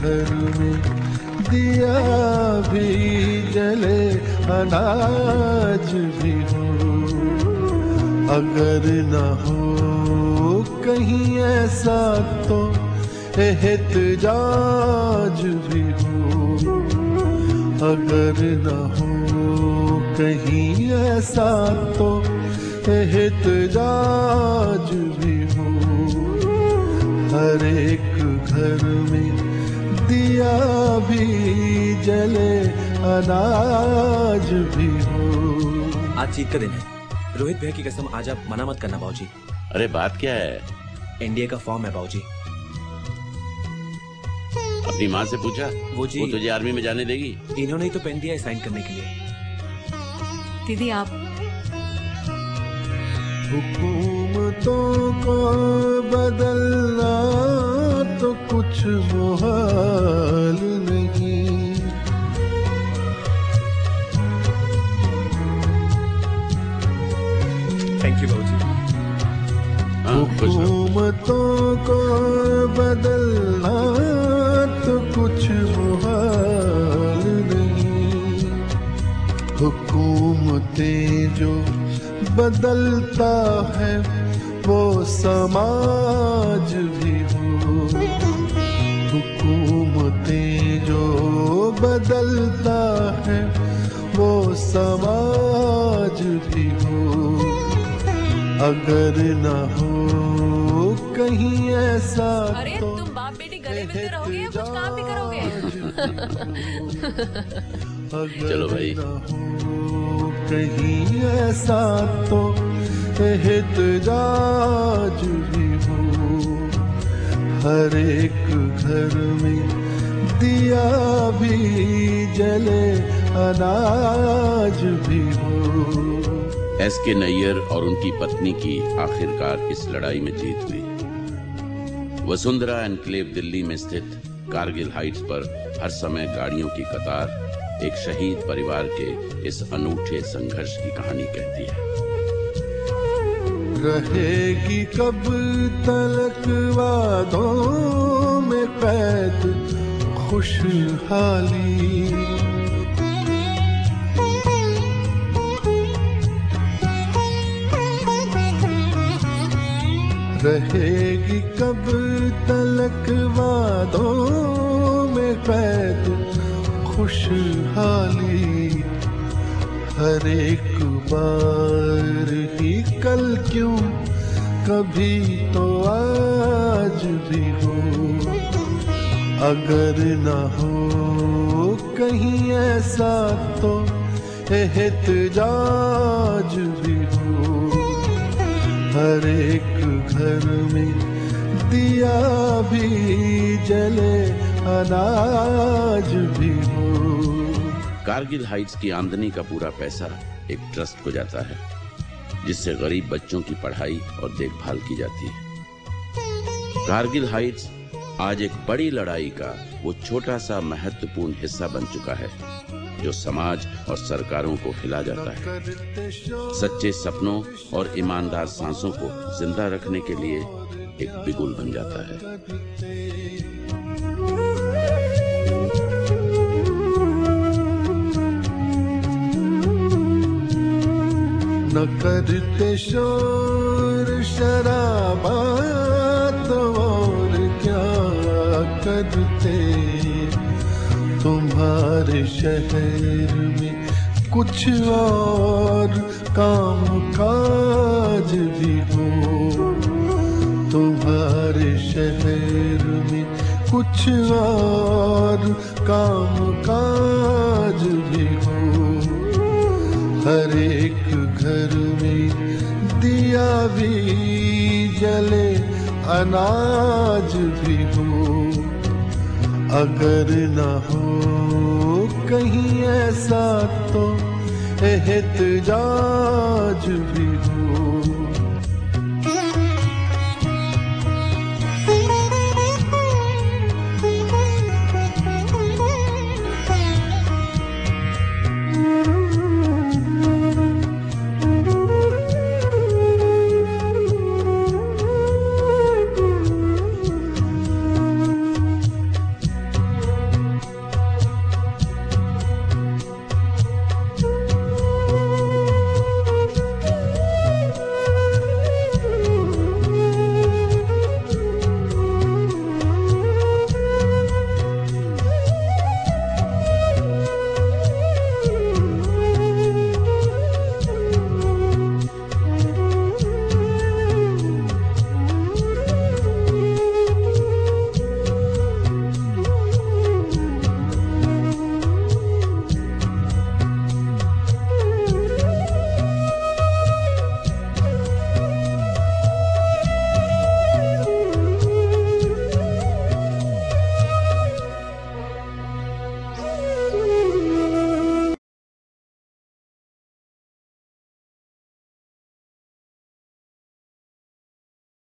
घर में दिया भी जले, अनाज भी हो। अगर न हो कहीं ऐसा तो एहतजाज भी हो। अगर न हो कहीं ऐसा तो एहतजाज भी हो। हर एक घर में दिया भी जले अनाज भी हो। आज जीत का दिन है। रोहित भैया की कसम आज आप मना मत करना बाबूजी। अरे बात क्या है? एनडीए का फॉर्म है बाबूजी। अपनी माँ से पूछा वो जी- वो तुझे आर्मी में जाने देगी? इन्होंने ही तो पेन दिया है साइन करने के लिए। दीदी आप हुकूमतों को बदलना कुछ मुहाल नहीं। थैंक यू बाबूजी हाँ, हुकूमतों को बदलना तो कुछ मुहाल नहीं। हुकूमतें जो बदलता है वो समाज भी हो। हुकूमतें जो बदलता है वो समाज भी हो। अगर न हो कहीं ऐसा अरे तो तुम बाप बेटी गले मिलते रहोगे या कुछ काम भी करोगे? अगर चलो भाई। न हो कहीं ऐसा तो एहतजाज भी हो। हर एक घर में दिया भी जले, अनाज भी हो। एस के नैयर और उनकी पत्नी की आखिरकार इस लड़ाई में जीत हुई। वसुंधरा एनक्लेव दिल्ली में स्थित कारगिल हाइट्स पर हर समय गाड़ियों की कतार एक शहीद परिवार के इस अनूठे संघर्ष की कहानी कहती है। रहेगी कब तलक वादों में कैद खुशहाली। रहेगी कब तलक वादों में कैद खुशहाली। हर एक बार ही कल क्यों? कभी तो आज भी हो। अगर न हो कहीं ऐसा तो एहतजाज भी हो। हर एक घर में दिया भी जले, अनाज भी हो। कारगिल हाइट्स की आमदनी का पूरा पैसा एक ट्रस्ट को जाता है, जिससे गरीब बच्चों की पढ़ाई और देखभाल की जाती है। कारगिल हाइट्स आज एक बड़ी लड़ाई का वो छोटा सा महत्वपूर्ण हिस्सा बन चुका है, जो समाज और सरकारों को हिला जाता है। सच्चे सपनों और ईमानदार सांसों को ज़िंदा रखने के लिए एक बिगुल बन जाता है। न करते शोर शराबा तो और क्या करते? तुम्हारे शहर में कुछ और काम काज भी हो। तुम्हारे शहर में कुछ और काम काज भी हो। हर एक घर में दिया भी जले, अनाज भी हो। अगर न हो कहीं ऐसा तो एहतजाज भी